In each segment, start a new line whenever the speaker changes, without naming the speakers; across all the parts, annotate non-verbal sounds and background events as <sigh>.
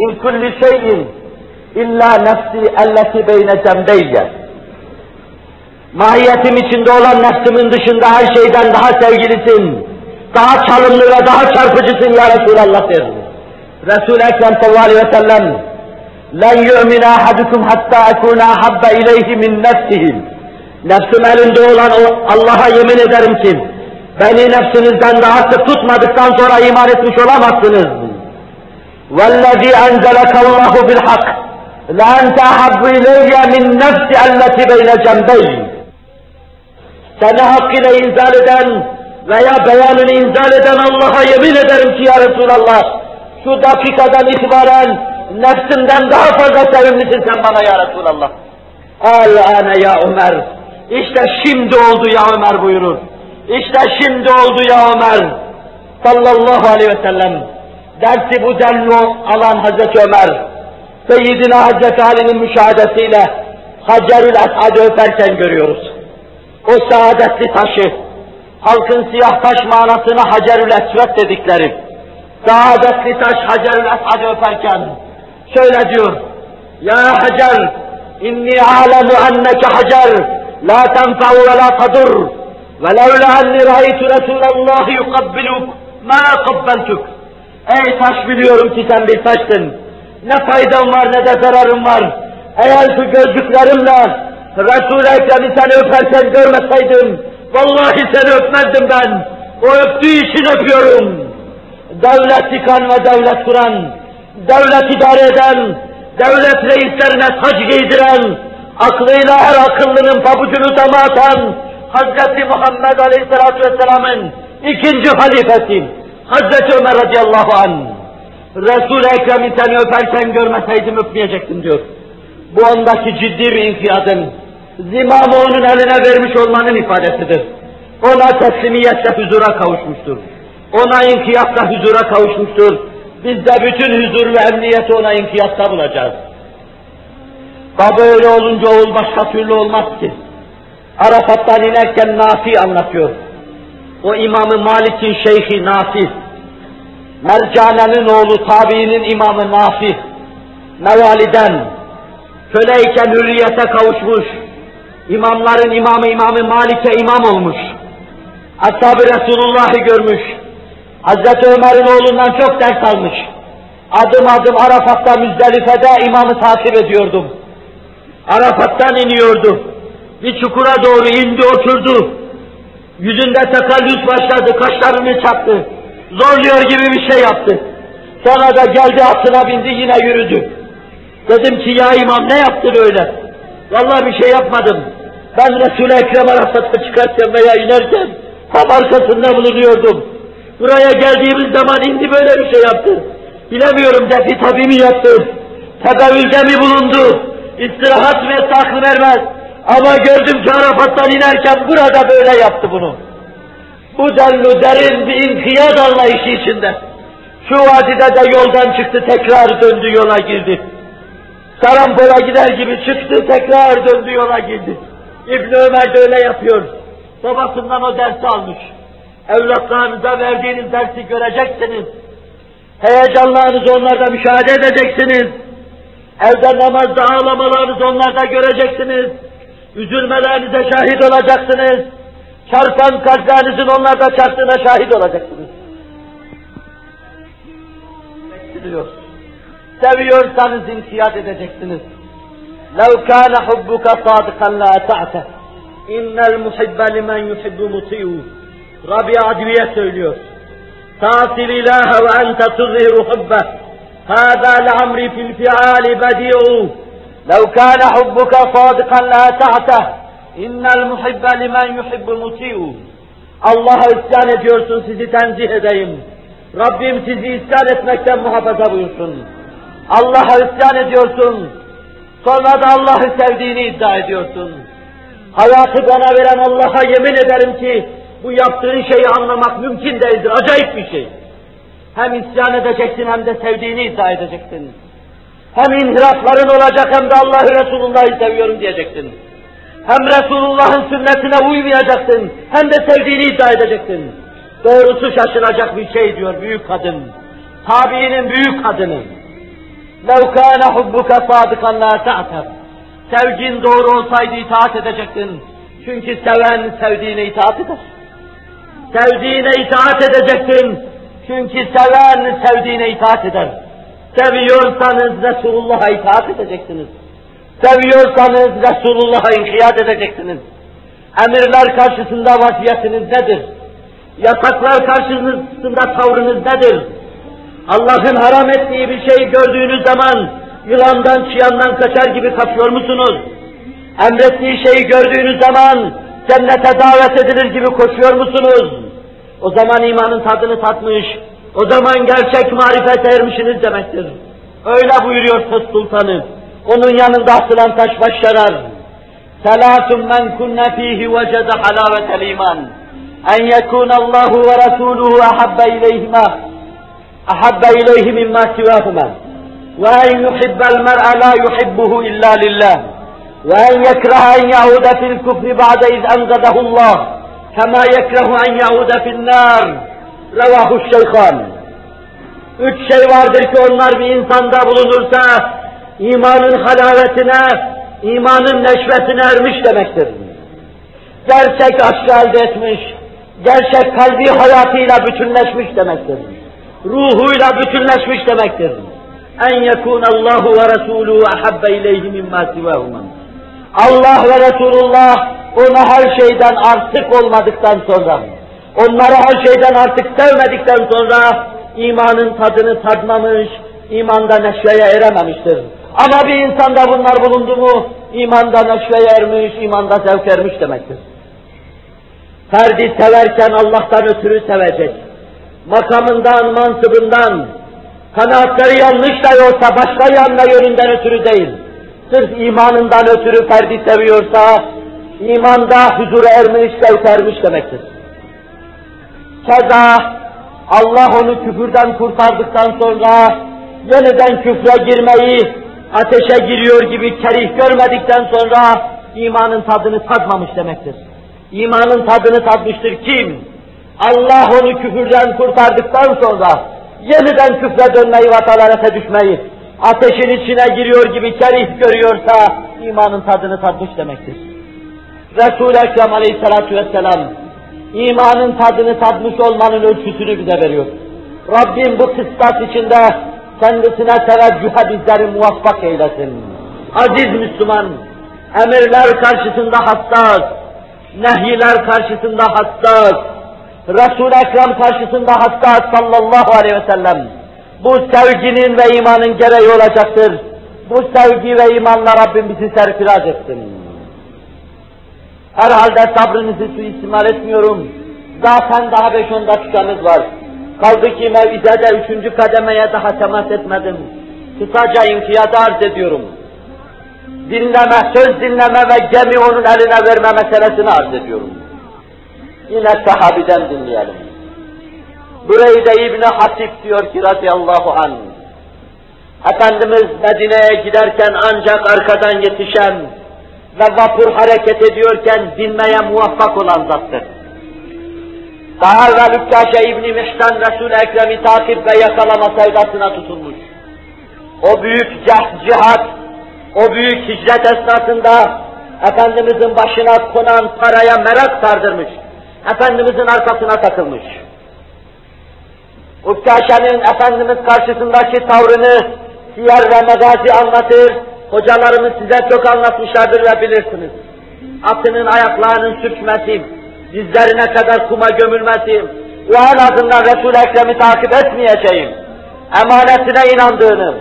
min kulli şeyin illa nefsi elleti beyne cembeyye. Mahiyetim içinde olan nefsimin dışında her şeyden daha sevgilisin, daha çalımlı ve daha çarpıcısın ya Resulallah der. Resul-i Ekrem sallallahu aleyhi ve sellem لَنْ يُؤْمِنَ أَحَدُكُمْ حَتَّى أَكُونَ أَحَبَّ إِلَيْهِ مِنْ نَفْسِهِ Nefsim elinde olan o Allah'a yemin ederim ki beni nefsinizden daha sık tutmadıktan sonra iman etmiş olamazsınız. وَالَّذ۪ي أَنْزَلَكَ اللّٰهُ بِالْحَقِّ لَاَنْتَ أَحَبُّ اِلَيَّ مِنْ نَفْسِ اَلَّتِ بَيْنَ جَنْبَيْهِ Seni hakkıyla inzal eden veya beyanını inzal eden Allah'a yemin ederim ki ya Resulallah, şu dakikadan itibaren nefsimden daha fazla sevimlisin sen bana ya Resulallah. El-ane ya Ömer, işte şimdi oldu ya Ömer buyurur. İşte şimdi oldu ya Ömer sallallahu aleyhi ve sellem. Dersi bu denli alan Hazreti Ömer, Seyyidina Hazreti Ali'nin müşahadesiyle Hacerül Esad'ı öperken görüyoruz. O saadetli taşı, halkın siyah taş manasına Hacerül Esvet dedikleri, saadetli taş Hacerül Esad'ı öperken şöyle diyor, Ya Hacer, inni alemu enneke Hacer, la tenfa'u ve la tadur, ve levla enni ra'aytu Resulallah yukabbiluk, ma kabbeltuk. Ey taş biliyorum ki sen bir taşsın. Ne faydan var ne de zararın var. Eğer şu gözlüklerimle Resul-i Ekrem'i seni öperken görmeseydim, vallahi seni öpmezdim ben. O öptüğü için öpüyorum. Devlet yıkan ve devlet kuran, devlet idare eden, devlet reislerine tac giydiren, aklıyla her akıllının pabucunu dama atan, Hazreti Muhammed Aleyhisselatü Vesselam'ın ikinci halifesi, Hazreti Ömer radıyallahu anh. Resul-i Ekrem'i seni öperken görmeseydim öpmeyecektim diyor. Bu ondaki ciddi bir inkiyadın, zimamı onun eline vermiş olmanın ifadesidir. Ona teslimiyetle huzura kavuşmuştur. Ona inkiyatla huzura kavuşmuştur. Biz de bütün huzur ve emniyeti ona inkiyatta bulacağız. Baba öyle olunca oğul başka türlü olmaz ki. Arafat'tan inerken Nafi anlatıyor. O İmam-ı Malik'in şeyhi Nafi. Mercane'nin oğlu tabiinin imamı Nafi. Mevaliden. Köleyken hürriyete kavuşmuş. İmamların imamı İmam-ı Malik'e imam olmuş. Ashab-ı Resulullah'ı görmüş. Hazreti Ömer'in oğlundan çok ders almış. Adım adım Arafat'ta Müzdelife'de imamı takip ediyordum. Arafat'tan iniyordu. Bir çukura doğru indi oturdu. Yüzünde tekallüs başladı, kaşlarını çaktı. Zorluyor gibi bir şey yaptı. Sonra da geldi atına bindi yine yürüdü. Dedim ki ya imam ne yaptın öyle? Vallahi bir şey yapmadım. Ben Resul-i Ekrem Arafat'a çıkarken veya inerken tam arkasında bulunuyordum. Buraya geldiğimiz zaman indi böyle bir şey yaptı. Bilemiyorum defi tabi mi yaptı? Tedavülde mi bulundu? İstirahat etti aklı vermez. Ama gördüm ki Arafat'tan inerken burada böyle yaptı bunu. Bu denli derin bir inkiyat anlayışı içinde. Şu vadide de yoldan çıktı tekrar döndü yola girdi. Karambola gider gibi çıktı tekrar döndü yola girdi. İbn Ömer de öyle yapıyor. Babasından o dersi almış. Evlatlarınıza verdiğiniz dersi göreceksiniz. Heyecanlarınızı onlarda müşahede edeceksiniz. Evde namazda ağlamalarınızı onlarda göreceksiniz. Üzülmelerinize şahit olacaksınız. Çarpan kalplerinizin onlarda çarptığına şahit olacaksınız. Diyor. Seviyorsanız inkiyat edeceksiniz. لَوْ كَانَ حُبُّكَ صَادِقًا لَا أَتَعْتَ اِنَّ الْمُحِبَّ لِمَنْ يُحِبُّ مُطِيعُ Rabia Adviye söylüyor. تَعْصِلِ اللّٰهَ وَاَنْتَ تُظْهِرُ حُبَّهِ هَذَا لَعَمْرِ فِي الْفِعَالِ بَدِيعُ لَوْ كَانَ حُبُّكَ صَادِقًا لَا أَتَعْتَهِ اِنَّ الْمُحِبَّ لِمَنْ يُحِبُّ مُطِيعُ Allah'a isyan ediyorsun sizi tenzih edeyim. Rabbim sizi isyan etmekten muhafaza buyursun. Allah'a isyan ediyorsun. Sonra da Allah'ı sevdiğini iddia ediyorsun. Hayatı bana veren Allah'a yemin ederim ki bu yaptığın şeyi anlamak mümkün değildir. Acayip bir şey. Hem isyan edeceksin hem de sevdiğini iddia edeceksin. Hem inhirafların olacak hem de Allah'ı Resulullah'ı seviyorum diyeceksin. Hem Resulullah'ın sünnetine uymayacaksın hem de sevdiğini iddia edeceksin. Doğrusu şaşılacak bir şey diyor büyük kadın. Tabiinin büyük kadını. لَوْ كَانَ حُبُّكَ صَادِقًا لَا تَعْتَبْ Sevgin doğru olsaydı itaat edecektin. Çünkü seven sevdiğine itaat eder. Sevdiğine itaat edecektin. Çünkü seven sevdiğine itaat eder. Seviyorsanız Resulullah'a itaat edeceksiniz. Seviyorsanız Resulullah'a inkiyat edeceksiniz. Emirler karşısında vaziyetiniz nedir? Yasaklar karşısında tavrınız nedir? Allah'ın haram ettiği bir şeyi gördüğünüz zaman yılandan, çıyandan kaçar gibi kaçıyor musunuz? Emrettiği şeyi gördüğünüz zaman cennete davet edilir gibi koşuyor musunuz? O zaman imanın tadını tatmış, o zaman gerçek marifete ermişsiniz demektir. Öyle buyuruyor Söz Sultanı. Onun yanında asılan taş baş yarar. Selatun men kunne fihi vecede halavetel iman. En yekun Allahu ve Resuluhu ahabbe ileyhima ahabbe ileyhi mimma sivahuma. Ve en yuhibbel mer'a la yuhibbuhu illa lillah. Ve en yekraha en yaude fil kufri ba'de iz enzedehu Allah. Kema yekrehu en yaude fil nar. Revahu şeyhan. Üç şey vardır ki onlar bir insanda bulunursa imanın halavetine, imanın neşvetine ermiş demektir. Gerçek aşkı elde etmiş, gerçek kalbi hayatıyla bütünleşmiş demektir. Ruhuyla bütünleşmiş demektir. En yekun Allahu ve Resuluhu ahabbe ileyhi mimma sivahuma. Allah ve Resulullah ona her şeyden artık olmadıktan sonra, onları her şeyden artık sevmedikten sonra imanın tadını tadmamış, imanda neşveye erememiştir. Ama bir insanda bunlar bulundu mu, imanda neşveye ermiş, imanda zevk ermiş demektir. Ferdi severken Allah'tan ötürü sevecek. Makamından, mansıbından, kanaatleri yanlış da olsa başka yanına yönünden ötürü değil. Sırf imanından ötürü ferdi seviyorsa, imanda huzura ermiş, zevk ermiş demektir. Keza Allah onu küfürden kurtardıktan sonra yeniden küfre girmeyi ateşe giriyor gibi kerih görmedikten sonra imanın tadını tadmamış demektir. İmanın tadını tadmıştır kim? Allah onu küfürden kurtardıktan sonra yeniden küfre dönmeyi ve talarete düşmeyi ateşin içine giriyor gibi kerih görüyorsa imanın tadını tadmış demektir. Resul-i Ekrem aleyhissalatu vesselam imanın tadını tadmış olmanın ölçüsünü bize veriyor. Rabbim bu kıstas içinde kendisine teveccühe bizleri muvaffak eylesin. Aziz Müslüman, emirler karşısında hassas, nehyiler karşısında hassas, Resul-i Ekrem karşısında hassas sallallahu aleyhi ve sellem. Bu sevginin ve imanın gereği olacaktır. Bu sevgi ve imanla Rabbim bizi serfiraz etsin. Herhalde sabrınızı suistimal etmiyorum. Zaten daha beş on dakikamız var. Kaldı ki mevizede üçüncü kademeye daha temas etmedim. Kısaca inkiyada arz ediyorum. Dinleme, söz dinleme ve gemi onun eline verme meselesini arz ediyorum. Yine sahabiden dinleyelim. Bureyde İbni Hatip diyor ki radıyallahu anh, Efendimiz Medine'ye giderken ancak arkadan yetişen ve vapur hareket ediyorken dinmeye muvaffak olan zattır. Daha evvel Ükkaşe İbni Mihsan Resul-i Ekrem'i takip ve yakalama sevdasına tutulmuş. O büyük cihat, o büyük hicret esnasında Efendimizin başına konan paraya merak sardırmış. Efendimizin arkasına takılmış. Ukkaşe'nin Efendimiz karşısındaki tavrını siyer ve megazi anlatır. Hocalarımız size çok anlatmışlardır ve bilirsiniz. Atının ayaklarının sürçmesi, dizlerine kadar kuma gömülmesi ve en azından Resul-i Ekrem'i takip etmeyeceğim, emanetine inandığını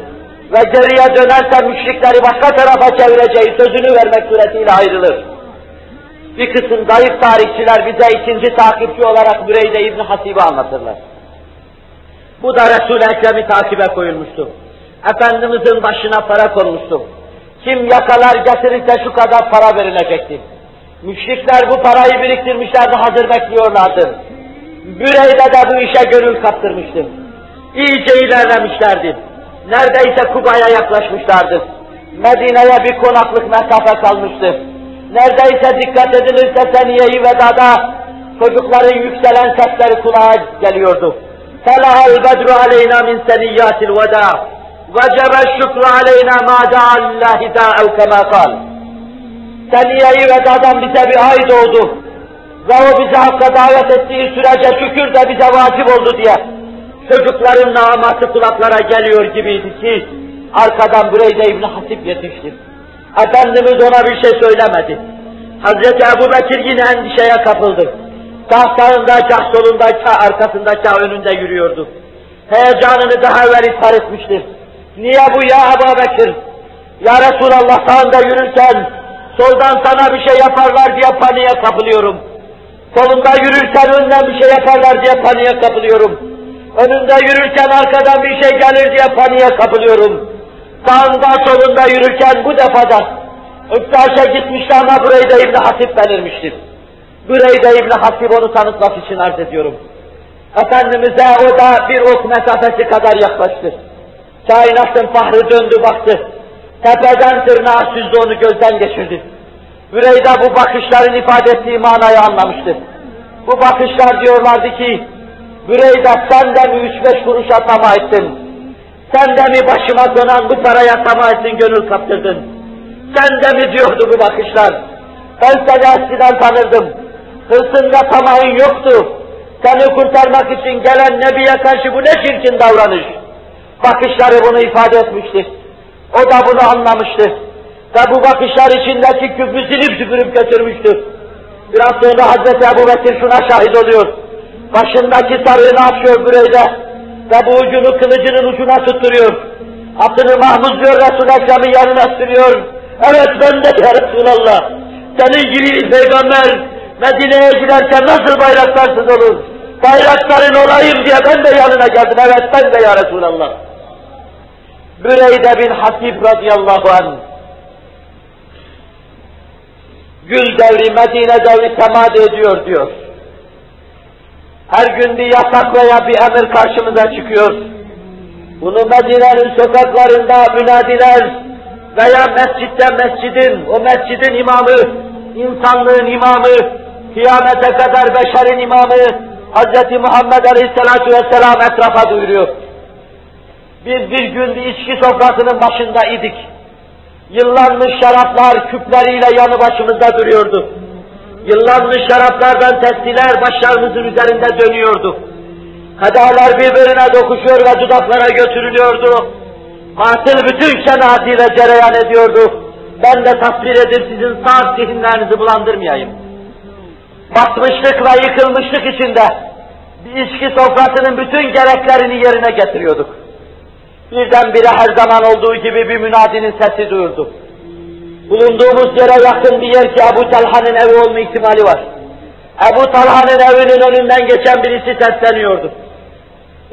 ve geriye dönerse müşrikleri başka tarafa çevireceği sözünü vermek suretiyle ayrılır. Bir kısım zayıf tarihçiler bize ikinci takipçi olarak Büreyde İbni Hasib'i anlatırlar. Bu da Resul-i Ekrem'i takibe koyulmuştu. Efendimizin başına para konmuştu. Kim yakalar getirirse şu kadar para verilecekti. Müşrikler bu parayı biriktirmişlerdi, hazır bekliyorlardı. Büreyde de bu işe gönül kaptırmıştı. İyice ilerlemişlerdi. Neredeyse Kuba'ya yaklaşmışlardı. Medine'ye bir konaklık mesafe kalmıştı. Neredeyse dikkat edilirse seniye-i vedada çocukların yükselen sesleri kulağa geliyordu. فَلَهَا الْبَدْرُ عَلَيْنَا مِنْ سَنِيَّاتِ الْوَدَى وَجَبَ الشُّكْرُ عَلَيْنَا مَا دَعَ اللّٰهِ دَاءَوْ كَمَا قَالْ Seniye-i vedadan bize bir ay doğdu. Ve o bize hakka davet ettiği sürece şükür de bize vacip oldu diye. Çocukların naması kulaklara geliyor gibiydi ki, arkadan Bureyde İbni Hasip yetişti. Efendimiz ona bir şey söylemedi. Hazreti Ebu Bekir yine endişeye kapıldı. Kah sağında, kah solunda, kah arkasında, kah önünde yürüyordu. Heyecanını daha evvel ifade etmiştir. Niye bu ya Ebu Bekir? Ya Resulallah sağında yürürken, soldan sana bir şey yaparlar diye paniğe kapılıyorum. Solunda yürürken önden bir şey yaparlar diye paniğe kapılıyorum. Önünde yürürken arkadan bir şey gelir diye paniğe kapılıyorum. Sağında solunda yürürken bu defada Öktaş'a gitmişti ama burayı da İbni Hatip belirmiştir. Burayı da İbni Hatip onu tanıtmak için arz ediyorum. Efendimiz'e o da bir ok mesafesi kadar yaklaştı. Kainatın fahri döndü baktı. Tepeden tırnağa süzdü onu gözden geçirdi. Büreyda bu bakışların ifade ettiği manayı anlamıştı. Bu bakışlar diyorlardı ki, Büreyda sen de mi üç beş kuruşa tamah ettin? Sen de mi başıma dönen bu paraya tamah ettin, gönül kaptırdın? Sen de mi diyordu bu bakışlar? Ben seni eskiden tanırdım. Hırsında tamahın yoktu. Seni kurtarmak için gelen Nebi'ye karşı bu ne çirkin davranış? Bakışları bunu ifade etmişti. O da bunu anlamıştı. Ve bu bakışlar içindeki küfrü silip süpürüp götürmüştü. Biraz sonra Hazreti Ebu Bekir şuna şahit oluyor. Başındaki sarığını açıyor burayda ve bu ucunu kılıcının ucuna tutturuyor. Atını Mahmuz diyor Resul-i Ekrem'in yanına sürüyor. Evet ben de ya Resulallah. Senin gibi peygamber Medine'ye giderken nasıl bayraktarsız olur? Bayrakların olayım diye ben de yanına geldim. Evet ben de ya Resulallah. Büreyde bin Hasib radıyallahu anh gül devri, Medine devri temadi ediyor diyor. Her gün bir yasak veya bir emir karşımıza çıkıyor. Bunu Medine'nin sokaklarında münadiler veya mescitte mescidin, o mescidin imamı, insanlığın imamı, kıyamete kadar beşerin imamı, Hz. Muhammed Aleyhisselatü Vesselam etrafa duyuruyor. Biz bir gün bir içki sofrasının başında idik. Yıllanmış şaraplar küpleriyle yanı başımızda duruyordu. Yıllanmış şaraplardan testiler başlarımızın üzerinde dönüyordu. Kadehler birbirine dokuşuyor ve dudaklara götürülüyordu. Katil bütün şenaatiyle cereyan ediyordu. Ben de tasvir edip sizin sağ zihinlerinizi bulandırmayayım. Batmışlık ve yıkılmışlık içinde bir içki sofrasının bütün gereklerini yerine getiriyorduk. Birdenbire her zaman olduğu gibi bir münadinin sesi duyuldu. Bulunduğumuz yere yakın bir yer ki Ebu Talha'nın evi olma ihtimali var. Ebu Talha'nın evinin önünden geçen birisi sesleniyordu.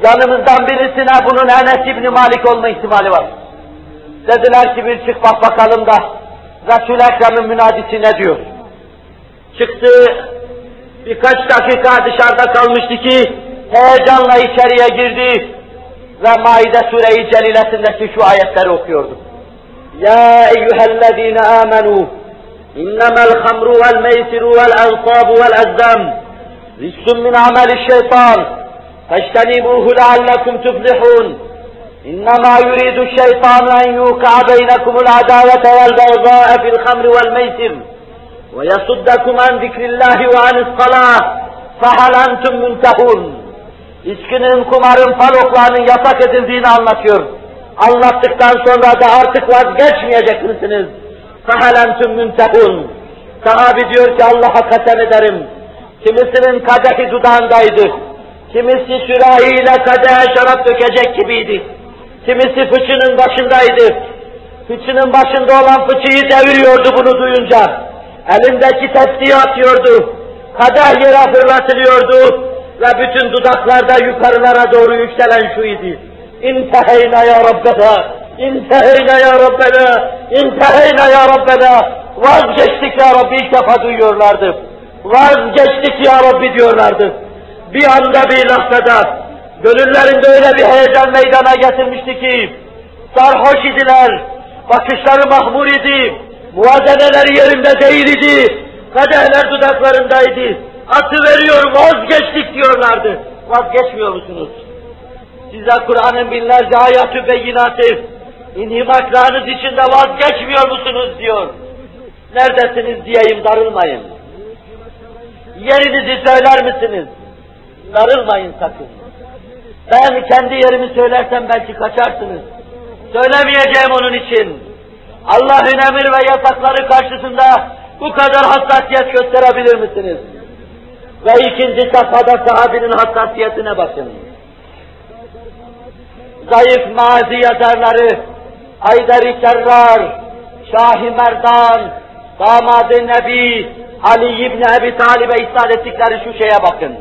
Yanımızdan birisine bunun Enes İbni Malik olma ihtimali var. Dediler ki bir çık bak bakalım da Resul-i Ekrem'in münadisi ne diyor? Çıktı, birkaç dakika dışarıda kalmıştı ki heyecanla içeriye girdi ve Maide Sure-i Celilesindeki şu ayetleri okuyordum. Ya eyyühellezine amenu innemel hamru vel meysiru vel ensâbu vel ezdem rissum min ameli şeytan feştenibuhu leallekum tuflihun إنما يريد الشيطان أن يوقع بينكم العداوة والبغضاء في الخمر والميسر ويصدكم عن ذكر الله وعن الصلاة فهل أنتم منتهون içkinin, kumarın, paloklarının yasak edildiğini anlatıyor. Anlattıktan sonra da artık vazgeçmeyecek misiniz? Sahelen tüm müntekun. Sahabi diyor ki Allah'a kasem ederim. Kimisinin kadehi dudağındaydı. Kimisi sürahiyle kadehe şarap dökecek gibiydi. Kimisi fıçının başındaydı. Fıçının başında olan fıçıyı deviriyordu bunu duyunca. Elindeki testiyi atıyordu. Kadeh yere fırlatılıyordu ve bütün dudaklarda yukarılara doğru yükselen şu idi. İnteheyna ya Rabbena, inteheyna ya Rabbena, inteheyna ya Rabbena. Vazgeçtik ya Rabbi ilk defa duyuyorlardı. Vazgeçtik ya Rabbi diyorlardı. Bir anda bir lahzada gönüllerinde öyle bir heyecan meydana getirmişti ki sarhoş idiler, bakışları mahmur idi, muvazeneleri yerinde değil idi, kadehler dudaklarındaydı. Atı veriyor vazgeçtik diyorlardı. Vazgeçmiyor musunuz? Size Kur'an'ın binlerce ayatü beyinatı, inhimaklarınız içinde vazgeçmiyor musunuz diyor. Neredesiniz diyeyim darılmayın. Yerinizi söyler misiniz? Darılmayın sakın. Ben kendi yerimi söylersem belki kaçarsınız. Söylemeyeceğim onun için. Allah'ın emir ve yasakları karşısında bu kadar hassasiyet gösterebilir misiniz? Ve ikinci safhada sahabinin hassasiyetine bakın. Zayıf mazi yazarları, Haydar-ı Kerrar, Şah-ı Merdan, Damad-ı Nebi, Ali İbni Ebi Talib'e ishal ettikleri şu şeye bakın.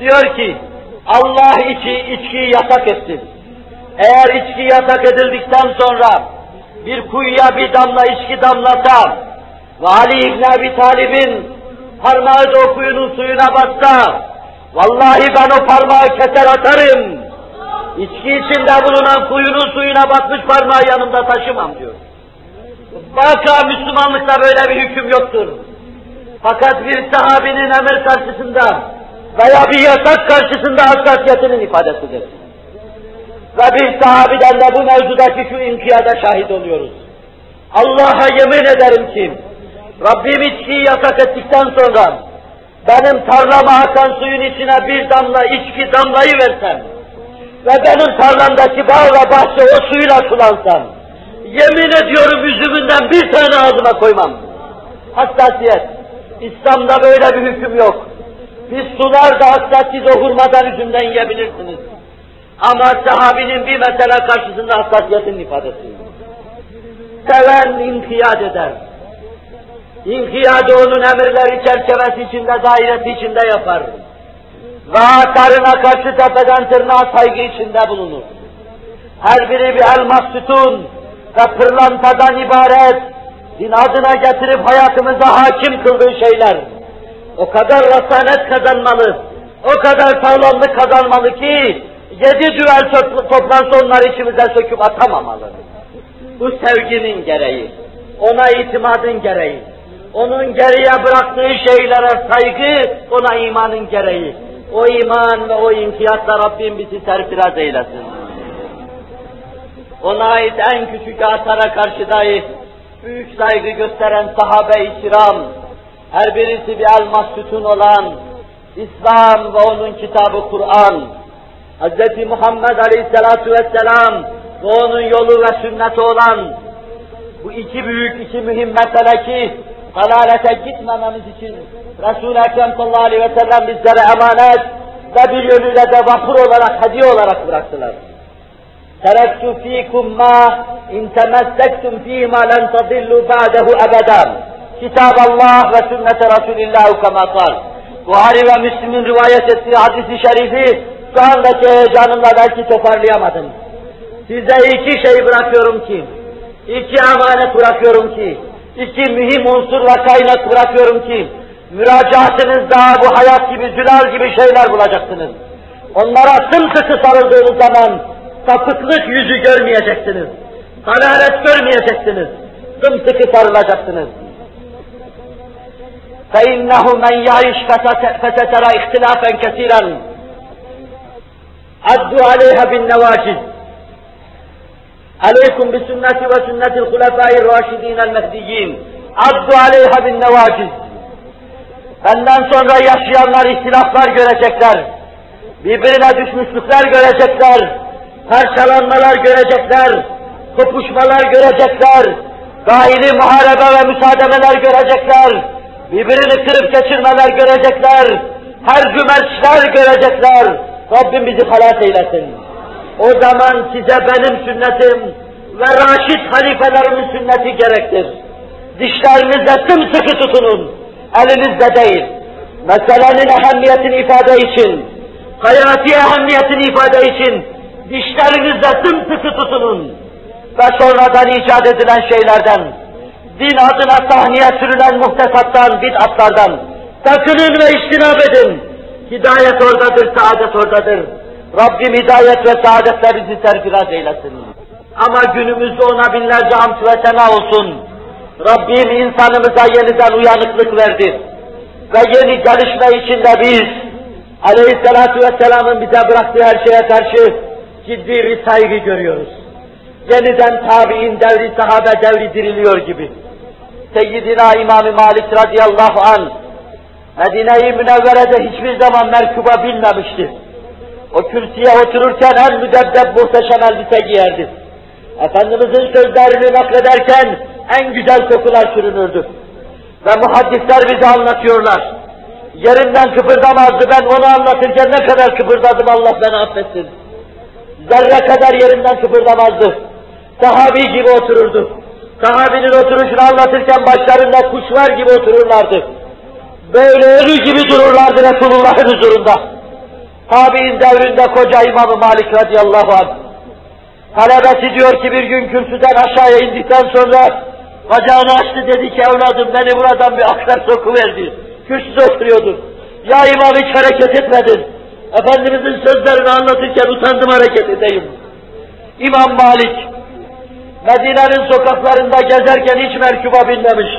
Diyor ki, Allah içi, içkiyi yasak etsin. Eğer içki yasak edildikten sonra bir kuyuya bir damla içki damlasa ve Ali İbni Ebi Talib'in parmağı da o suyuna bassa, vallahi ben o parmağı keser atarım. İçki içinde bulunan kuyunun suyuna batmış parmağı yanımda taşımam diyor. Vaka Müslümanlıkta böyle bir hüküm yoktur. Fakat bir sahabinin emir karşısında veya bir yasak karşısında hassasiyetinin ifadesidir. Ve bir sahabiden de bu mevzudaki şu inkiyada şahit oluyoruz. Allah'a yemin ederim ki, Rabbim içkiyi yasak ettikten sonra, benim tarlama akan suyun içine bir damla içki damlayı versem, ve benim tarlamdaki bağ ve bahçe o suyla sulansam, yemin ediyorum üzümünden bir tane ağzıma koymam. Hassasiyet. İslam'da böyle bir hüküm yok. Biz sular da hatta siz o hurmadan üzümden yiyebilirsiniz. Ama sahabinin bir mesele karşısında hassasiyetin ifadesi. Seven inkiyat eder. İnkiyadı onun emirleri çerçevesi içinde, dairesi içinde yapar. Ve atarına karşı tepeden tırnağa saygı içinde bulunur. Her biri bir elmas sütun ve pırlantadan ibaret, din adına getirip hayatımıza hakim kıldığı şeyler. O kadar rasanet kazanmalı, o kadar sağlamlık kazanmalı ki, yedi düvel toplansa onlar içimize söküp atamamalı. Bu sevginin gereği, ona itimadın gereği, onun geriye bıraktığı şeylere saygı, ona imanın gereği. O iman ve o inkiyatla Rabbim bizi serfiraz eylesin. Ona ait en küçük atara karşı dahi büyük saygı gösteren sahabe-i kiram, her birisi bir elmas sütun olan İslam ve onun kitabı Kur'an, Hz. Muhammed Aleyhisselatu Vesselam ve onun yolu ve sünneti olan bu iki büyük, iki mühim mesele ki dalalete gitmememiz için Resul-i Ekrem sallallahu aleyhi ve sellem bizlere emanet ve bir yönüyle de vapur olarak, hediye olarak bıraktılar. تَرَكْتُ ف۪يكُمْ مَا اِنْ تَمَسَّكْتُمْ ف۪ي مَا لَنْ تَضِلُّوا بَعْدَهُ اَبَدًا Kitab Allah ve sünnet Resulillah kema kal. Buhari ve Müslim'in rivayet ettiği hadisi şerifi şu andaki heyecanımla belki toparlayamadım. Size iki şey bırakıyorum ki, iki emanet bırakıyorum ki, iki mühim unsur ve kaynak bırakıyorum ki, müracaatınızda bu hayat gibi, zülal gibi şeyler bulacaksınız. Onlara sımsıkı sarıldığınız zaman sapıklık yüzü görmeyeceksiniz. Dalalet görmeyeceksiniz. Sımsıkı sarılacaksınız. فإنه من يعيش فسترى اختلافا كثيرا عدوا عليها Aleykum bi sünneti ve sünnetil hulefai raşidin el mehdiyyin. Addu aleyha bin nevaciz. Benden sonra yaşayanlar ihtilaflar görecekler. Birbirine düşmüşlükler görecekler. Parçalanmalar görecekler. Kopuşmalar görecekler. Gayri muharebe ve müsaademeler görecekler. Birbirini kırıp geçirmeler görecekler. Her cümerçler görecekler. Rabbim bizi halat eylesin. O zaman size benim sünnetim ve raşit halifelerimin sünneti gerektir. Dişlerinizle sımsıkı tutunun, elinizde değil. Meselenin ehemmiyetini ifade için, hayati ehemmiyetini ifade için dişlerinizle sımsıkı tutunun. Ve sonradan icat edilen şeylerden, din adına sahneye sürülen muhtesattan, bid'atlardan sakının ve iştinab edin. Hidayet oradadır, saadet oradadır. Rabbim hidayet ve saadetle bizi serfiraz eylesin. Ama günümüzde ona binlerce hamd ve sena olsun. Rabbim insanımıza yeniden uyanıklık verdi. Ve yeni gelişme içinde biz Aleyhissalatu vesselamın bize bıraktığı her şeye karşı ciddi bir saygı görüyoruz. Yeniden tabi'in devri, sahabe devri diriliyor gibi. Seyyidina İmam-ı Malik radıyallahu an Medine-i Münevvere'de hiçbir zaman merkuba binmemişti. O kürsüye otururken en müdebbep muhteşem elbise giyerdi. Efendimizin sözlerini naklederken en güzel kokular sürünürdü. Ve muhaddisler bize anlatıyorlar. Yerinden kıpırdamazdı. Ben onu anlatırken ne kadar kıpırdadım Allah beni affetsin. Zerre kadar yerinden kıpırdamazdı. Sahabi gibi otururdu. Sahabinin oturuşunu anlatırken başlarında kuşlar gibi otururlardı. Böyle ölü gibi dururlardı Resulullah'ın huzurunda. Tabi'in devrinde koca İmam-ı Malik radıyallahu anh. Talebesi diyor ki bir gün kürsüden aşağıya indikten sonra bacağını açtı dedi ki evladım beni buradan bir aktar sokuverdi. Kürsüde oturuyordum. Ya imam hiç hareket etmedin. Efendimizin sözlerini anlatırken utandım hareket edeyim. İmam Malik, Medine'nin sokaklarında gezerken hiç merkuba binmemiş.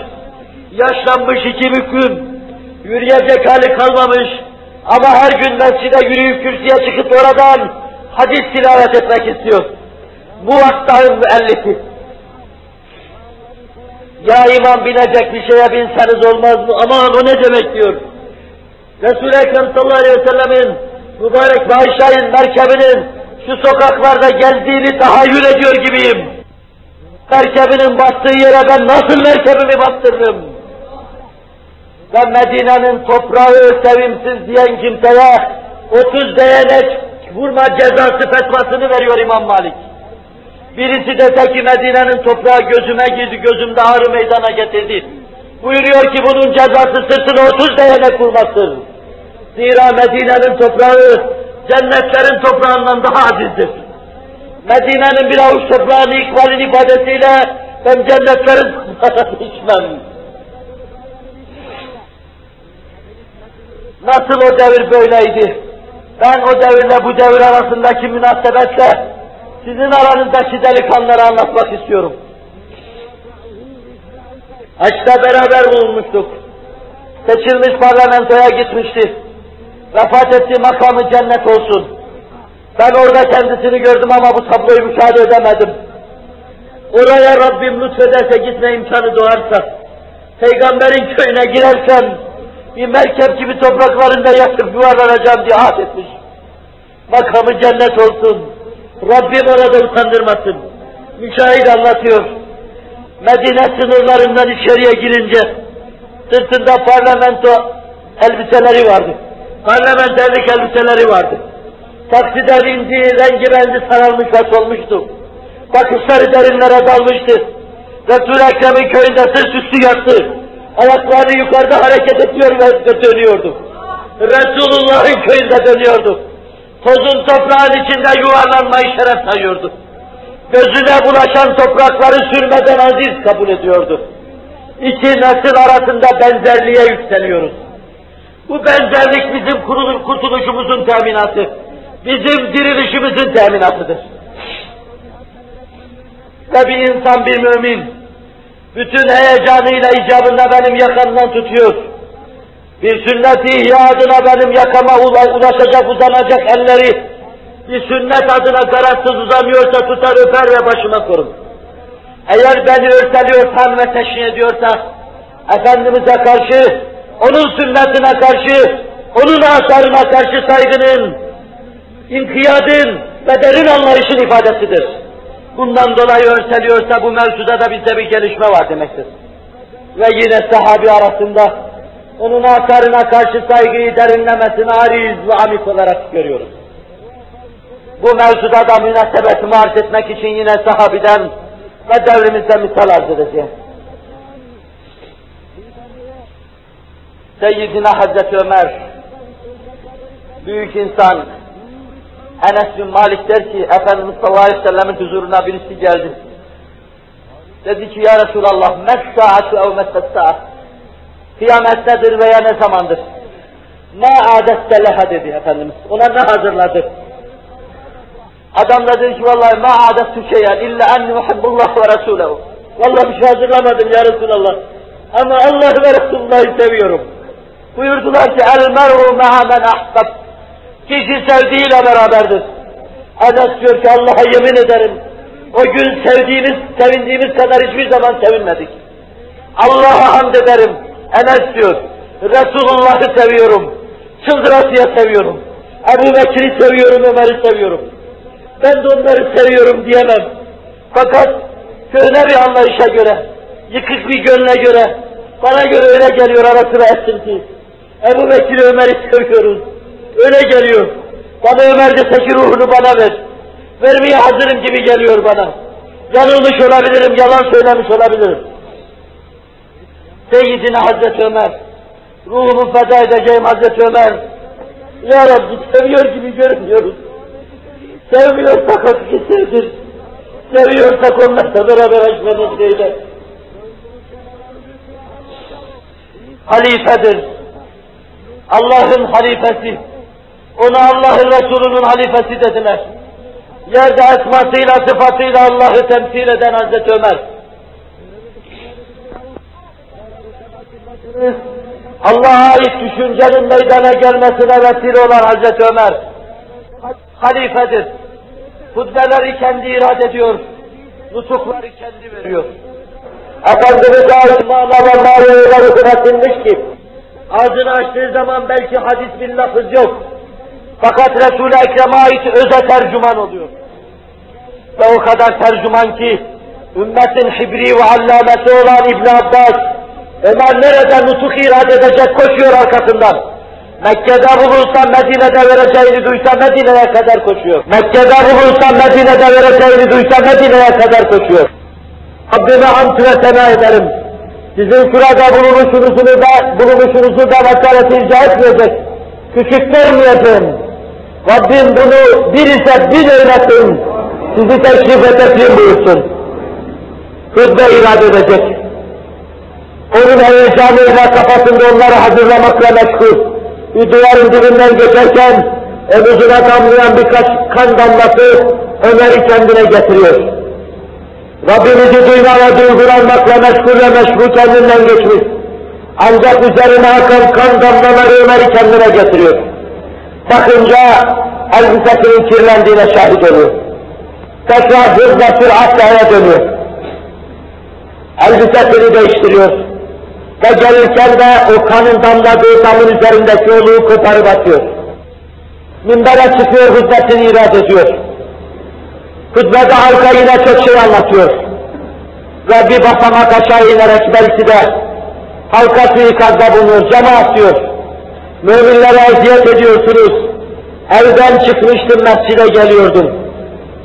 Yaşlanmış iki büküm, yürüyecek hali kalmamış. Ama her gün mescide yürüyüp kürsüye çıkıp oradan hadis tilavet etmek istiyor. Muvatta'ın müellifi. Ya imam binecek bir şeye binseniz olmaz mı? Aman o ne demek diyor. Resul-i Ekrem sallallahu aleyhi ve sellemin mübarek bağışlayın merkebinin şu sokaklarda geldiğini tahayyül ediyor gibiyim. Merkebinin bastığı yere ben nasıl merkebimi bastırırım? Ve Medine'nin toprağı sevimsiz diyen kimseye 30 değnek vurma cezası fetvasını veriyor İmam Malik. Birisi dese ki Medine'nin toprağı gözüme girdi, gözümde ağrı meydana getirdi. Buyuruyor ki bunun cezası sırtına 30 değnek vurmasıdır. Zira Medine'nin toprağı cennetlerin toprağından daha azizdir. Medine'nin bir avuç toprağını ikbalin ifadesiyle ben cennetlerin toprağını <laughs> içmem. Nasıl o devir böyleydi? Ben o devirle bu devir arasındaki münasebetle sizin aranızdaki delikanlıları anlatmak istiyorum. Haçta beraber bulunmuştuk. Seçilmiş parlamentoya gitmişti. Vefat ettiği makamı cennet olsun. Ben orada kendisini gördüm ama bu tabloyu müşahede edemedim. Oraya Rabbim lütfederse gitme imkanı doğarsa, Peygamberin köyüne girersem, bir merkep gibi topraklarında yakıp yuvarlanacağım diye ahd etmiş. Makamı cennet olsun. Rabbim orada utandırmasın. Müşahit anlatıyor. Medine sınırlarından içeriye girince sırtında parlamento elbiseleri vardı. Parlamenterlik elbiseleri vardı. Takside bindi, rengi bendi sararmış ve solmuştu. Bakışları derinlere dalmıştı. Resul-i Ekrem'in köyünde sırt üstü yattı. Ayakları yukarıda hareket ediyor ve dönüyordu. Resulullah'ın köyünde dönüyordu. Tozun toprağın içinde yuvarlanmayı şeref sayıyordu. Gözüne bulaşan toprakları sürmeden aziz kabul ediyordu. İki nesil arasında benzerliğe yükseliyoruz. Bu benzerlik bizim kurtuluşumuzun teminatı. Bizim dirilişimizin teminatıdır. Ve bir insan, bir mümin, bütün heyecanıyla icabında benim yakamdan tutuyor. Bir sünnet-i ihya adına benim yakama ulaşacak, uzanacak elleri, bir sünnet adına kararsız uzamıyorsa tutar öper ve başıma korur. Eğer beni örteliyorsan ve teşhin ediyorsa, Efendimiz'e karşı, onun sünnetine karşı, onun asarına karşı saygının, inkiyadın ve derin anlayışın ifadesidir. Bundan dolayı örseliyorsa bu mevzuda da bizde bir gelişme var demektir. Ve yine sahabi arasında onun asarına karşı saygıyı derinlemesine ariz ve amik olarak görüyoruz. Bu mevzuda da münasebetimi arz etmek için yine sahabiden ve devrimizde misal arz edeceğim. Seyyidina Hazreti Ömer, büyük insan, Enes bin Malik der ki, Efendimiz sallallahu aleyhi ve sellemin huzuruna birisi geldi. Dedi ki, Ya Resulallah, mes-sa'atu ev mes-sa'a. Kıyamet nedir veya ne zamandır? Ne adette leha dedi Efendimiz. Ona ne hazırladı? Adam da dedi ki, vallahi ma adettu şeyen illa enni muhibbullah ve Resulehu. Vallahi bir şey hazırlamadım ya Resulallah. Ama Allah ve Resulullah'ı seviyorum. Buyurdular ki, el mer'u ma'a men ahbab. Kişi sevdiğiyle beraberdir. Enes diyor ki Allah'a yemin ederim, o gün sevdiğimiz, sevindiğimiz kadar hiçbir zaman sevinmedik. Allah'a hamd ederim. Enes diyor, Resulullah'ı seviyorum, çıldırasıya seviyorum. Ebu Bekir'i seviyorum, Ömer'i seviyorum. Ben de onları seviyorum diyemem. Fakat köhne bir anlayışa göre, yıkık bir gönle göre, bana göre öyle geliyor ara sıra esinti. Ebu Bekir'i Ömer'i seviyoruz. Öyle geliyor. Bana Ömer dese ki ruhunu bana ver. Vermeye hazırım gibi geliyor bana. Yanılmış olabilirim, yalan söylemiş olabilirim. Seyyidine Hazreti Ömer, ruhumu feda edeceğim Hazreti Ömer, Ya Rabbi seviyor gibi görünüyoruz. Sevmiyorsak o kişidir. Seviyorsak onlarla beraber açmanız eyle. Halifedir. Allah'ın halifesi. Ona Allah'ın Resulü'nün halifesi dediler. Yerde esmasıyla, sıfatıyla Allah'ı temsil eden Hazreti Ömer. Allah'a ait düşüncenin meydana gelmesine vesile olan Hazreti Ömer. Halifedir. Hutbeleri kendi irade ediyor. Nutukları kendi veriyor. Efendimiz Aleyhisselam'a ve mağaraları üretilmiş ki, ağzını açtığı zaman belki hadis bir lafız yok. Fakat Resul-i Ekrem'e ait öze tercüman oluyor. Ve o kadar tercüman ki, ümmetin hibri ve allamesi olan İbn Abbas, Ömer nerede nutuk irade edecek koşuyor arkasından. Mekke'de bulunsa Medine'de vereceğini duysa Medine'ye kadar koşuyor. Mekke'de bulunsa Medine'de vereceğini duysa Medine'ye kadar koşuyor. Rabbime hamd ve sena ederim. Sizin şurada bulunuşunuzu da, bulunuşunuzu da vekaleti icra etmeyecek. Küçük görmeyeceğim. Rabbim bunu bir ise bir eylesin. Sizi teşrif ve teslim buyursun. Hızla irade edecek. Onun heyecanıyla kafasında onları hazırlamakla meşgul. Bir duvarın dibinden geçerken omuzuna damlayan birkaç kan damlası Ömer'i kendine getiriyor. Rabbimizi duyma ve duygulanmakla meşgul ve meşgul kendinden geçmiş. Ancak üzerine akan kan damlaları Ömer'i kendine getiriyor. Bakınca elbisesinin kirlendiğine şahit oluyor. Tekrar hızla süratle aya dönüyor. Elbisesini değiştiriyor. Ve gelirken de o kanın damladığı damın üzerindeki oluğu koparıp atıyor. Minbere çıkıyor, hutbesini irad ediyor. Hutbede halka yine çok şey anlatıyor. Ve bir basamak aşağı inerek belki de halka suikazda bulunuyor, cemaat diyor. Müminlere eziyet ediyorsunuz. Evden çıkmıştım, mescide geliyordum.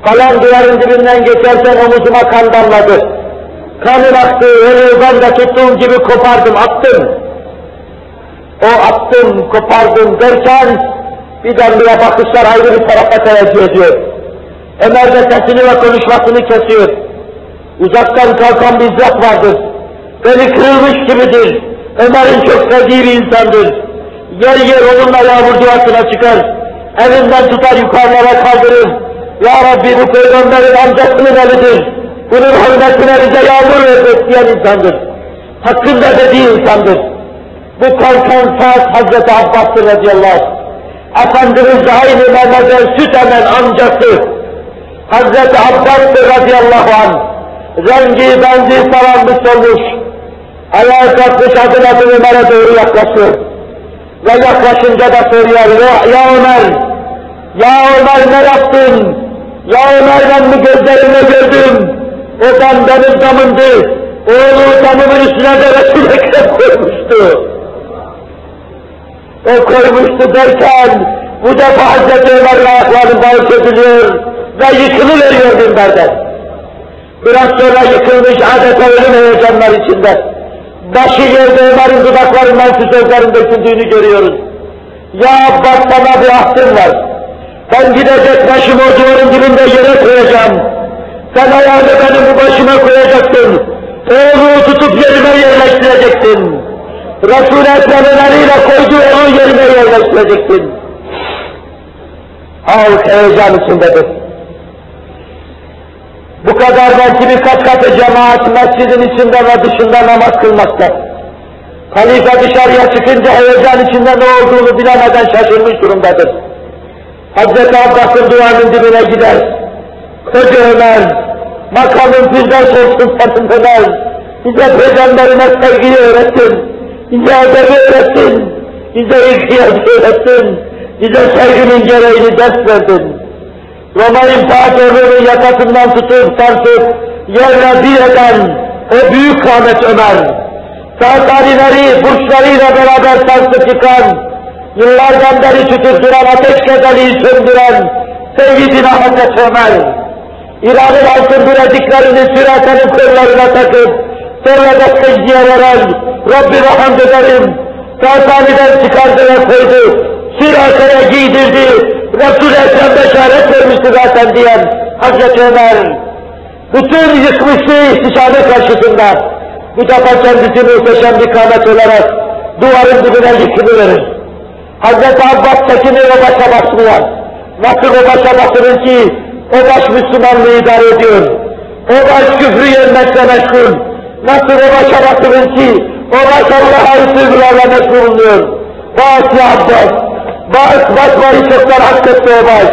Falan duvarın dibinden geçerken omuzuma kan damladı. Aktığı onu ben de tuttuğum gibi kopardım, attım. O attım, kopardım derken birdenbire bakışlar ayrı bir tarafa teveccüh ediyor. Ömer de sesini ve konuşmasını kesiyor. Uzaktan kalkan bir zat vardır. Beni kırılmış gibidir. Ömer'in çok sevdiği bir insandır. Yer yer onunla yağmur duasına çıkar. Evinden tutar yukarılara kaldırır. Ya Rabbi bu peygamberin amcasının elidir. Bunun hürmetine bize yağmur vermek diyen insandır. Hakkında dediği insandır. Bu kalkan saat Hazreti Abbas'tır radıyallahu anh. Efendimiz aynı Mehmet'e süt emen amcası Hazreti Abbas'tır radıyallahu anh. Rengi benzi sararmış olmuş. Ayağa kalkmış adım adım Ömer'e doğru yaklaşıyor. Ve yaklaşınca da soruyor, ya, ya Ömer, ya Ömer ne yaptın? Ya Ömer ben bu gözlerimle gördüm. O dam benim damımdı. Oğlu damımın üstüne de Resul Ekrem koymuştu. O koymuştu derken bu defa Hazreti Ömer'in ayaklarından çözülüyor ve yıkılıveriyor minberden. Biraz sonra yıkılmış adeta ölüm heyecanlar içinde. Başı yerde Ömer'in dudaklarından sözlerin döküldüğünü görüyoruz. Ya Abbas sana bir ahdim var. Ben gidecek başımı o duvarın dibinde yere koyacağım. Sen ayağını benim bu başıma koyacaksın. Oğlumu tutup yerime yerleştireceksin. Resul-i koyduğu onun yerine yerleştireceksin. Halk heyecan içindedir. Bu kadar belki birkaç katı cemaat mescidin içinde ve dışında namaz kılmakta. Halife dışarıya çıkınca heyecan içinde ne olduğunu bilemeden şaşırmış durumdadır. Hazreti Abbas'ın duvarının dibine gider. Koca Ömer, makamın bizden olsun satın Ömer. Bize peygamberine sevgiyi öğrettin. Bize edebi öğrettin. Bize ihtiyacı öğrettin. Bize sevginin gereğini ders verdin. Roma İmparatorluğu'nun yakasından tutup tartıp yerle bir eden o büyük Ahmet Ömer, Sağtarileri, burçlarıyla beraber sarsıp çıkan, yıllardan beri tütürdüren ateş kedeliği söndüren Seyyidina Hazreti Ömer, İran'ın altın bileziklerini süratenin kollarına takıp, sonra da secdeye veren Rabbime hamd ederim, Sağtari'den çıkardı ve koydu, sürateye giydirdi, Resul-i Ekrem beşaret vermişti zaten diyen Hazreti Ömer, bütün yıkmışlığı istişare karşısında bu defa kendisi muhteşem bir kâmet olarak duvarın dibine yıkılıverir. Hazreti Abbas tekini o başa basmıyor. Nasıl o başa basılır ki o baş Müslümanlığı idare ediyor. O baş küfrü yenmekle meşgul. Nasıl o başa basılır ki o baş Allah'a ısırgılarla meşgul oluyor. Ya Abbas. Baş basmayı çoktan hak o baş.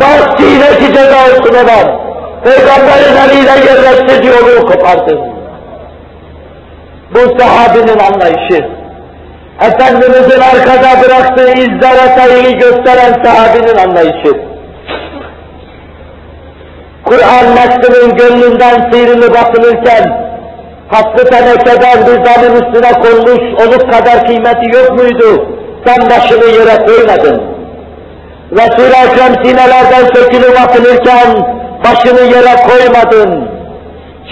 Baş ki ileki ceza olsun o baş. Peygamberin eliyle yerleştirdiği yolu kopardı. Bu sahabinin anlayışı. Efendimizin arkada bıraktığı izlere sayıyı gösteren sahabinin anlayışı. Kur'an neslinin gönlünden sıyrılıp atılırken, hakkı tenekeden bir damın üstüne konmuş olup kadar kıymeti yok muydu? Sen başını yere koymadın. Resul-i Ekrem sinelerden sökülüp atılırken, başını yere koymadın.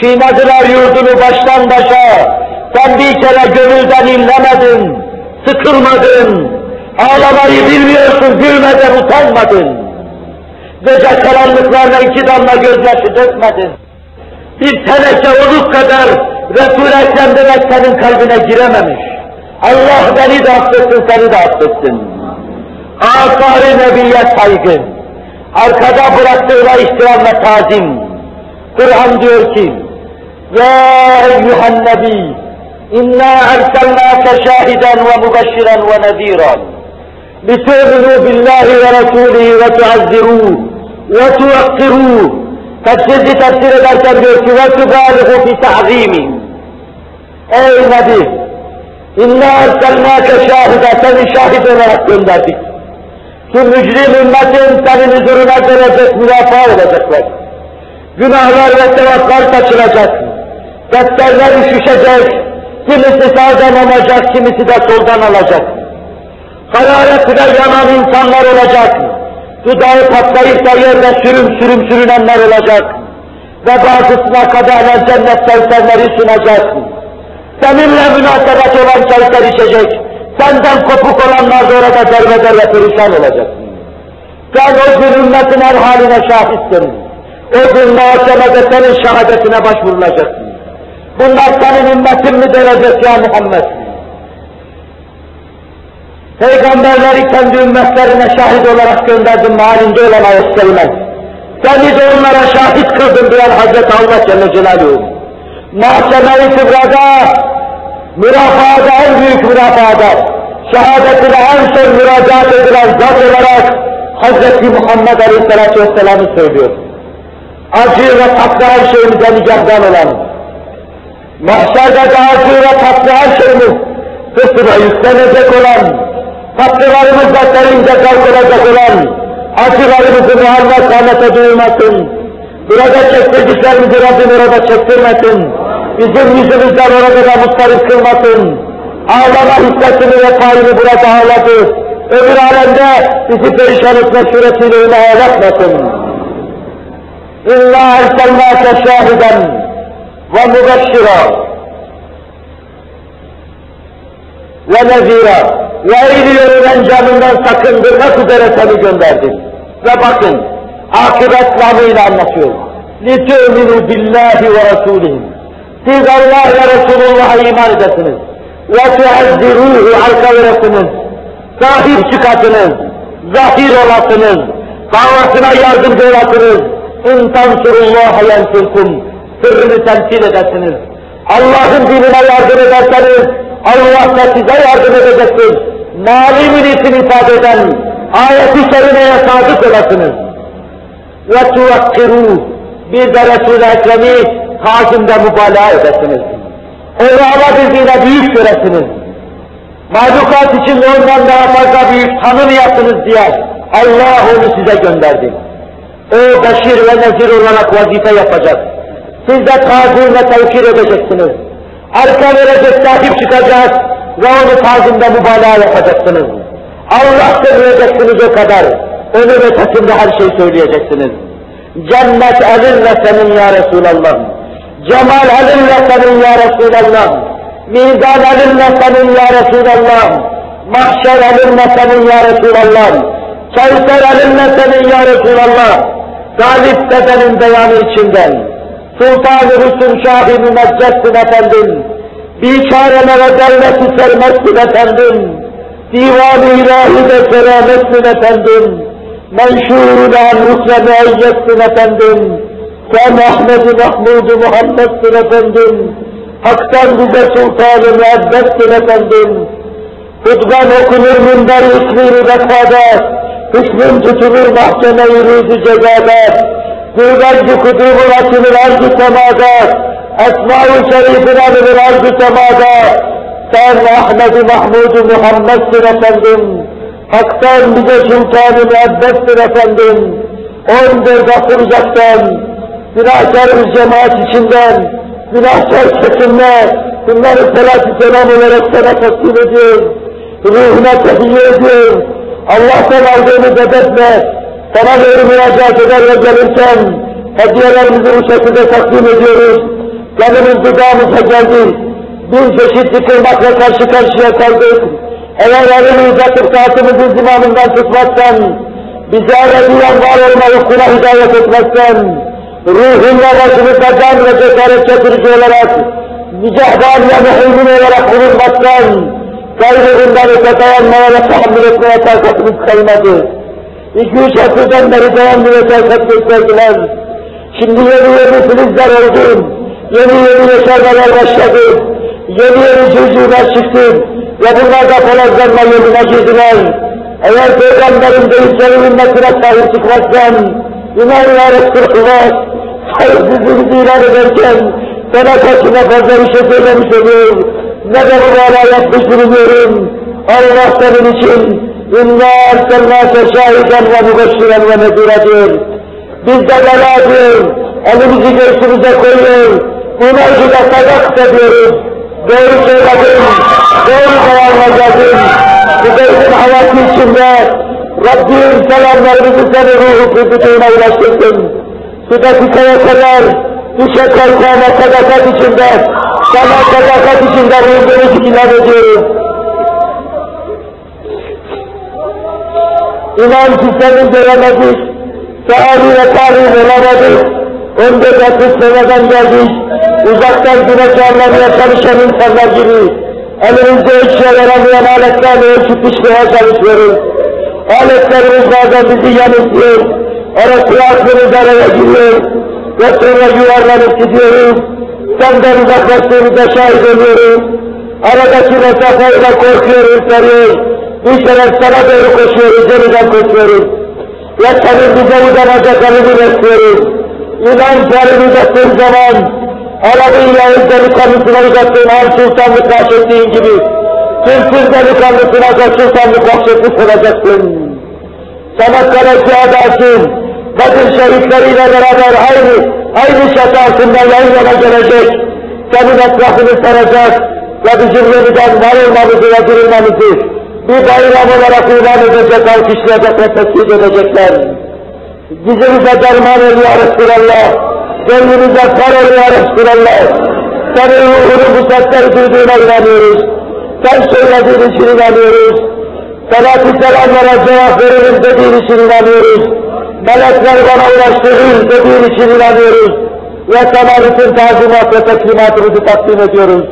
Çiğnediler yurdunu baştan başa, sen bir kere gönülden inlemedin, sıkılmadın, ağlamayı bilmiyorsun, gülmeden utanmadın. Gece karanlıklarla iki damla gözyaşı dökmedin. Bir teneke oluk kadar Resul-i Ekrem demek senin kalbine girememiş. Allah beni de affetsin, seni de affetsin. Asar-ı Nebi'ye saygı, arkada bıraktığına ihtiram ve tazim. Kur'an diyor ki, Ya eyyühen nebi, inna erselnâke şahiden ve mübeşşiren ve nezîran. لِتُؤْمِنُوا بِاللّٰهِ وَرَسُولِهِ وَتُعَزِّرُوهُ وَتُوَقِّرُوهُ Tefsirci tefsir ederken diyor ki وَتُبَالِغُ فِي تَعْظِيمِهِ Ey Nebi! İnna erselnâke şahide, seni şahit olarak gönderdik. Şu mücrim ümmetin senin huzuruna gelecek, müdafaa olacaklar. Günahlar ve sevaplar saçılacak. Defterler üşüşecek, kimisi sağdan alacak, kimisi de soldan alacak. Hararetine yanan insanlar olacak. Dudağı patlayıp da yerde sürüm sürüm sürünenler olacak. Ve bazısına kadar cennet sevserleri sunacak. Seninle münasebet olan sevser içecek. Senden kopuk olanlar da orada derbeder ve perişan olacak. Sen o gün ümmetin her haline şahitsin. O gün mahkemede senin şehadetine başvurulacaksın. Bunlar senin ümmetin mi denecek ya Muhammed? Peygamberleri kendi ümmetlerine şahit olarak gönderdim halinde olan ayet kelime. Seni de onlara şahit kıldım diyen Hazreti Allah Celle Celaluhu. Mahkeme-i Kübra'da, mürafaada en büyük mürafaada, şehadetine en son müracaat edilen zat olarak Hazreti Muhammed Aleyhisselatü Vesselam'ı söylüyor. Acı ve tatlı her şeyimize nicaptan olan, mahşerde de acı ve tatlı her şeyimiz fıstığa yüklenecek olan, tatlılarımızla serince kalkılacak olan, acılarımızı muhalle kâmete duyulmasın, burada çektirdiklerimizi Rabbim orada çektirmesin, bizim yüzümüzden orada da mustarip kılmasın, ağlama hissesini ve payını burada ağladı, öbür alemde bizi perişan etme suretiyle öyle ağlatmasın. İlla erselnâke şahiden ve mübeşşira ve nezira ve eğri encamından sakındırmak üzere seni gönderdim. Ve bakın, akıbet namıyla anlatıyor. لِتُؤْمِنُوا بِاللّٰهِ وَرَسُولِهِ Siz Allah ve Resulullah'a iman edesiniz. وَتُعَزِّرُوهُ arka veresiniz. Sahip çıkasınız. Zahir olasınız. Davasına yardımcı olasınız. اِنْ تَنْصُرُ اللّٰهَ يَنْصُرْكُمْ Sırrını temsil edesiniz. Allah'ın dinine yardım ederseniz, Allah da size yardım edecektir. Mali ismi ifade eden ayeti kerimeye sadık olasınız. Ve tuvakkiru bir de Resul-i Ekrem'i tazimde mübalağa edesiniz. Onu alabildiğine büyük göresiniz. Mahlukat için ondan daha fazla büyük tanımayasınız diye Allah onu size gönderdi. O beşir ve nezir olarak vazife yapacak. Siz de tazim ve tevkir edeceksiniz. Arka verecek, sahip çıkacak ve onu tazimde mübalağa yapacaksınız. Allah söyleyeceksiniz o kadar. Onun ötesinde her şeyi söyleyeceksiniz. Cennet elinle senin ya Resulallah. Cemal elinle senin ya Resulallah. Mizan elinle senin ya Resulallah. Mahşer elinle senin ya Resulallah. Kevser elinle senin ya Resulallah. Galip dedenin beyanı içinden. Sultan-ı Hüsn Şah-ı Mümeccetsin efendim. Biçarelere devleti sermezsin efendim. Divan-ı ilahide selametsin efendim. Menşûr-ül amrukle müeyyetsin efendim. Sen Ahmed-i Mahmud-u Muhammed'sin efendim. Hak'tan bize sultan-ı müebbetsin efendim. Hutban okunur minber ismini vefada. Hükmün tutulur mahkeme yürüdü cezada. Gülbenci kutubu açılır arz-ı semada. Esma-ı Şerif'in alınır arz-ı semada. Sen Ahmed-i Mahmud-u Muhammed'sin efendim. Hak'tan bize sultan-ı müebbetsin efendim. Ondur gafur uzaktan, günahkarımız cemaat içinden, günahkar kesimle bunları selat-ı selam olarak sana takdim ediyor. Ruhuna tehiyye ediyor. Allah'tan aldığını bedetle sana doğru müracaat eder ve gelirken hediyelerimizi bu şekilde takdim ediyoruz. Canımız dudağımıza geldi. Bir çeşit yıkılmakla karşı karşıya kaldık. Eğer uzatıp saatimizi zimanından tutmazsan, bize ebediyen var olma hukukuna hidayet etmezsen, ruhunla başını kazan ve cesaret getirici olarak, nicahbaniye müheymin olarak bulunmazsan, gayrı öte dayanmaya ve tahammül etmeye takatımız kalmadı. İki üç asırdan beri dayanmaya ve takat gösterdiler. Şimdi yeni yeni filizler oldu, yeni yeni yaşarmalar başladı, yeni yeni cücüler çıktı ve bunlar da palazlanma yoluna girdiler. Eğer peygamberin deyişleri ümmetine sahip çıkmazsan, inan ya Resulullah, sahipsizliğimizi ilan ederken, sana kaçına fazla bir şey söylemiş oluyor. Ne de bu bana yapmış bulunuyorum. Allah senin için, İnna erselnâke şahiden ve mübeşşiren ve diyor. Biz de diyor, elimizi göğsümüze koyuyor, buna gibi sadak diyoruz. Doğru söyledim, doğru kararla geldim. Bu beytin hayatı içinde Rabbim selamlarımızı seni ruhu kudüsüne ulaştırsın. Şu dakikaya kadar düşe kalkana sadakat içinde, sana sadakat içinde ruhumuzu ilan ediyoruz. İnan ki seni göremedik, sahibi ve tarih olamadık. 14 seneden geldik, uzaktan güneş anlamaya çalışan insanlar gibi, elimizde ölçüye veremeyen aletlerle ölçüp biçmeye çalışıyoruz. Aletlerimiz bazen bizi yanıltıyor, arası aklımız araya giriyor ve sonra yuvarlanıp gidiyoruz. Senden uzaklaştığımıza şahit oluyoruz. Aradaki mesafeyle korkuyoruz, sarıyoruz. Bir sefer sana doğru koşuyoruz, yeniden koşuyoruz. Ve senin bize udanacaklarını bekliyoruz. Canını uzattığın zaman, Arabi Yağız delikanlısına uzattığın her sultanlık bahşettiğin gibi, Türk'ün delikanlısına da sultanlık bahşetmiş olacaksın. Çanakkale şehadasın, Bedir şehitleriyle beraber aynı, aynı çatı altında yan yana gelecek, senin etrafını saracak ve bizim yeniden var olmamızı ve durulmamızı bir bayram olarak ilan edecek, alkışlayacak ve tesbih edecekler. Dizimize derman ol ya Resulallah, gönlümüze kar ol ya Resulallah. Senin ruhunu bu sesler duyduğuna inanıyoruz. Sen söylediğin için inanıyoruz. Salatü selamlara cevap veririz dediğin için inanıyoruz. Melekler bana ulaştırır dediğin için inanıyoruz. Ve sana bütün tazimat ve teslimatımızı takdim ediyoruz.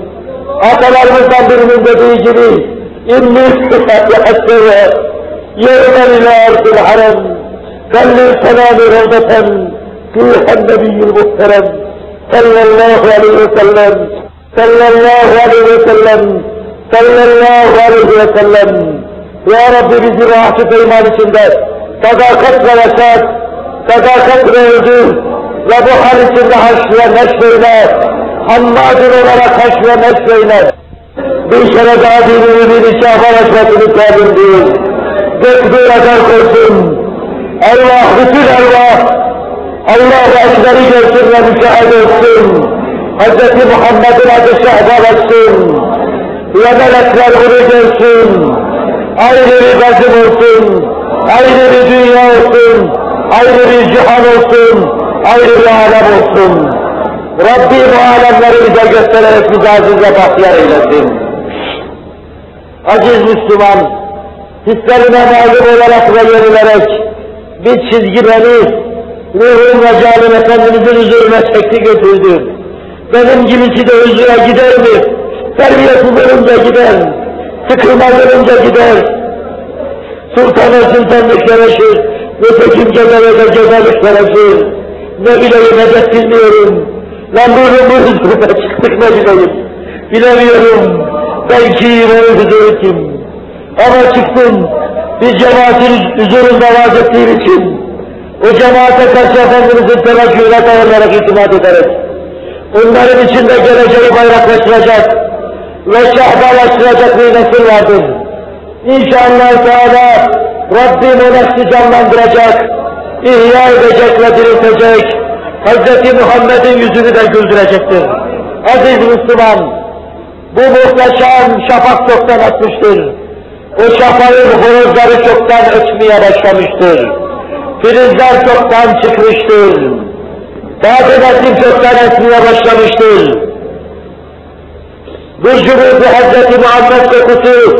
Atalarımızdan birinin dediği gibi, İnni sıfatlı hakkı ve yerine ile ardıl خلي سلام روضة فيها النبي المحترم صلى الله عليه وسلم صلى الله عليه وسلم صلى الله عليه وسلم Ya Rabbi bizi rahat-ı iman içinde sadakat ve vesat, sadakat ve ödül ve bu hal içinde haş ve neşreyle, hammadın olarak haş ve neşreyle, bir kere daha dinini bir içe açmasını tabi değil. Gökbür akar koysun. Allah bütün Allah, Allah Ekber'i görsün ve müşahede etsin. Hz. Muhammed'in adı şehbal etsin. Ve melekler bunu görsün. Ayrı bir gazım olsun. Ayrı bir dünya olsun. Ayrı bir cihan olsun. Ayrı bir alem olsun. Rabbim bu alemleri bize göstererek bizi aziz ve bahtiyar eylesin. Aziz Müslüman, hislerine mağlup olarak ve yenilerek bir çizgi beni ruhum ve canim Efendimizin huzuruna çekti götürdü. Benim gibisi de huzura gider mi? Terbiyesiz olunca gider, sıkılmaz olunca gider. Sultan-ı sultanlık yaraşır, nitekim cezalık cezalık yaraşır. Ne bileyim hedef bilmiyorum. Lan ruhum bu huzuruna çıktık ne bileyim. Bilemiyorum. Belki onun huzuru kim? Ama çıktım. Bir cemaatin huzurunda vaaz ettiğim için o cemaate karşı Efendimizin teveccühüne dayanarak itimat ederek onların içinde geleceği bayraklaştıracak ve şahbalaştıracak bir nesil vardır. İnşallah Teala Rabbim o nesli canlandıracak, ihya edecek ve diriltecek, Hz. Muhammed'in yüzünü de güldürecektir. Aziz Müslüman, bu muhteşem şafak çoktan atmıştır. O şafağın horozları çoktan ötmeye başlamıştır. Filizler çoktan çıkmıştır. Nesil çoktan etmeye başlamıştır. Bu cübüt Hz. Muhammed kokusu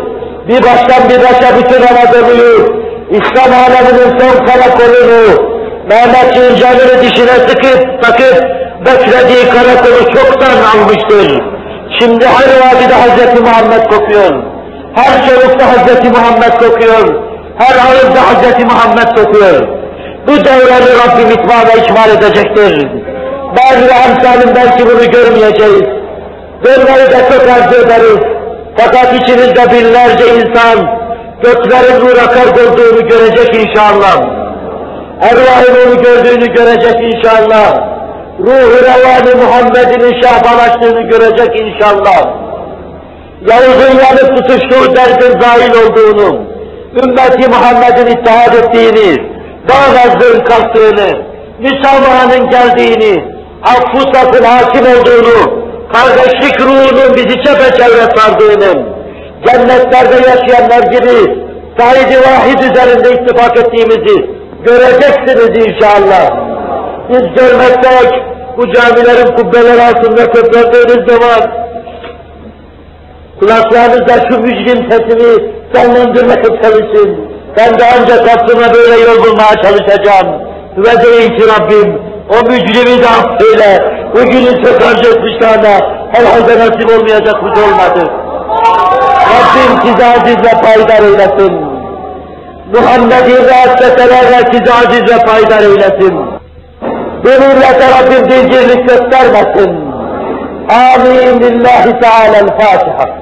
bir baştan bir başa bütün Anadolu'yu, İslam aleminin son karakolunu, Mehmet canını dişine sıkıp takıp beklediği karakolu çoktan almıştır. Şimdi her vadide Hz. Muhammed kokuyor. Her solukta Hz. Muhammed kokuyor. Her ağızda Hz. Muhammed kokuyor. Bu devreni Rabbim itmana ikmal edecektir. Bazı emsalim belki bunu görmeyeceğiz. Görmeyi de çok arzu ederiz. Fakat içinizde binlerce insan göklerin nur akar olduğunu görecek inşallah. Ervahın onu gördüğünü görecek inşallah. Ruh-u revanı Muhammed'in şahbalaştığını görecek inşallah. Yavuz'un yanıp tutuştuğu derdin zahil olduğunu, ümmeti Muhammed'in ittihad ettiğini, bağnazlığın kalktığını, müsamahanın geldiğini, affusatın hakim olduğunu, kardeşlik ruhunun bizi çepeçevre sardığını, cennetlerde yaşayanlar gibi Said-i Vahid üzerinde ittifak ettiğimizi göreceksiniz inşallah. Biz görmezsek bu camilerin kubbeleri altında köpürdüğünüz zaman kulaklarınızda şu mücrim sesini canlandırmaya çalışın. Ben de ancak aslında böyle yol bulmaya çalışacağım. Ve deyin ki Rabbim, o mücrimi de affeyle, bugünün çok etmişlerine herhalde nasip olmayacak bu olmadı. Rabbim size aziz ve payidar eylesin. Muhammed'i rahatletelerle size aziz ve payidar eylesin. Bu millete Rabbim dincirlik göstermesin. Amin. Lillahi Teala'l-Fatiha.